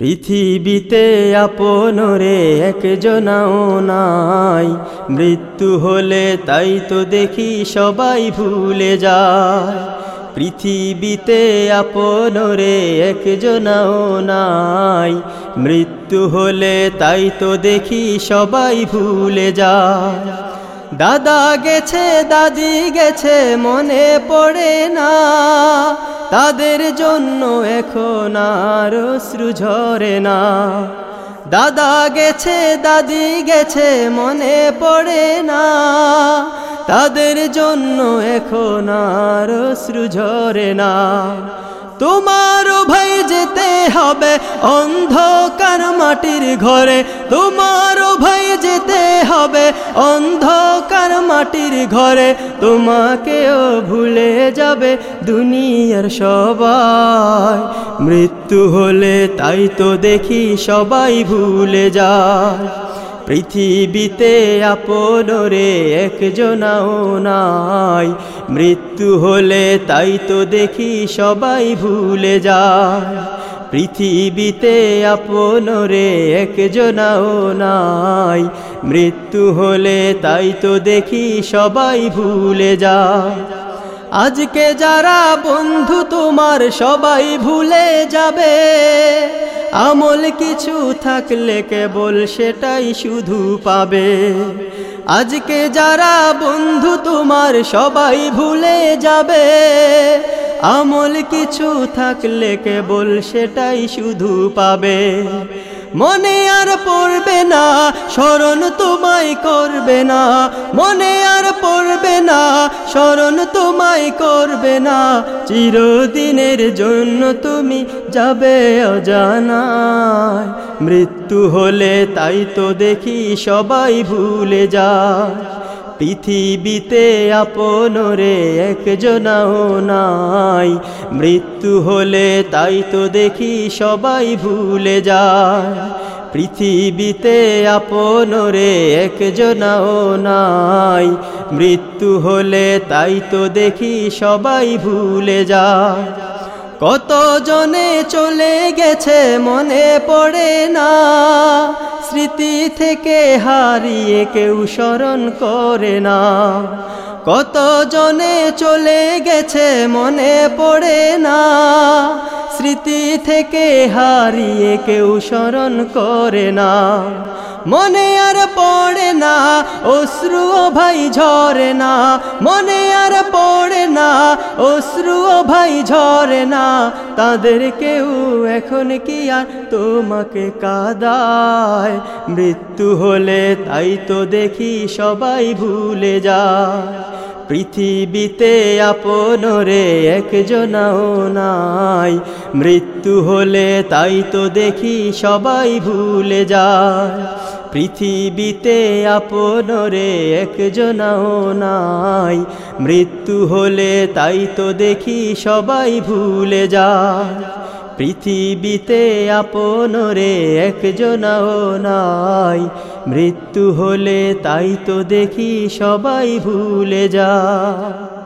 পৃথিবীতে আপনরে একজনাও নাই। মৃত্যু হলে তাই তো দেখি সবাই ভুলে যায়। পৃথিবীতে আপনরে একজনাও নাই। মৃত্যু হলে তাই তো দেখি সবাই ভুলে যায়। দাদা গেছে, দাদি গেছে, মনে পড়ে না। তাদের জন্য এখন আর ঝরে না। দাদা গেছে, দাদি গেছে, মনে পড়ে না। তাদের জন্য এখন আর ঝরে না। তোমারও ভাই যেতে হবে অন্ধকার মাটির ঘরে। তোমারও ভাই যেতে হবে অন্ধকার মাটির ঘরে তোমাকেও ভুলে যাবে দুনিয়ার সবাই। মৃত্যু হলে তাই তো দেখি সবাই ভুলে যায়। পৃথিবীতে আপনরে একজনাও নাই। মৃত্যু হলে তাই তো দেখি সবাই ভুলে যায়। পৃথিবীতে আপনরে একজনাও নাই। মৃত্যু হলে তাই তো দেখি সবাই ভুলে যায়। আজকে যারা বন্ধু, তোমার সবাই ভুলে যাবে। আমল কিছু থাকলে কেবল সেটাই শুধু পাবে। আজকে যারা বন্ধু, তোমার সবাই ভুলে যাবে। আমল কিছু থাকলে কেবল সেটাই শুধু পাবে। মনে আর পড়বে না, স্মরণ তোমায় করবে না। মনে আর পড়বে না, স্মরণ তোমায় করবে না। চিরদিনের জন্য তুমি যাবে অজানায়। মৃত্যু হলে তাই তো দেখি সবাই ভুলে যায়। পৃথিবীতে আপনরে একজনাও নাই। মৃত্যু হলে তাই তো দেখি সবাই ভুলে যায়। পৃথিবীতে আপনরে একজনাও নাই। মৃত্যু হলে তাই তো দেখি সবাই ভুলে যায়। কত জনে চলে গেছে মনে পড়ে না। স্মৃতি থেকে হারিয়ে কেউ স্মরণ করে না। কত জনে চলে গেছে মনে পড়ে না। স্মৃতি থেকে হারিয়ে কেউ স্মরণ করে না। মনে আর পড়ে না অশ্রু ভাই ঝরে না। মনে আর পড়ে না অশ্রু ভাই ঝরে না, তাদের কেউ এখন কি আর তোমাকে কাদায়? মৃত্যু হলে তাই তো দেখি সবাই ভুলে যায়। পৃথিবীতে আপনরে একজনাও নাই। মৃত্যু হলে তাই তো দেখি সবাই ভুলে যায়। পৃথিবীতে আপনরে একজনাও নাই। মৃত্যু হলে তাই তো দেখি সবাই ভুলে যায়। পৃথিবীতে আপনরে একজনাও নাই। মৃত্যু হলে তাই তো দেখি সবাই ভুলে যায়।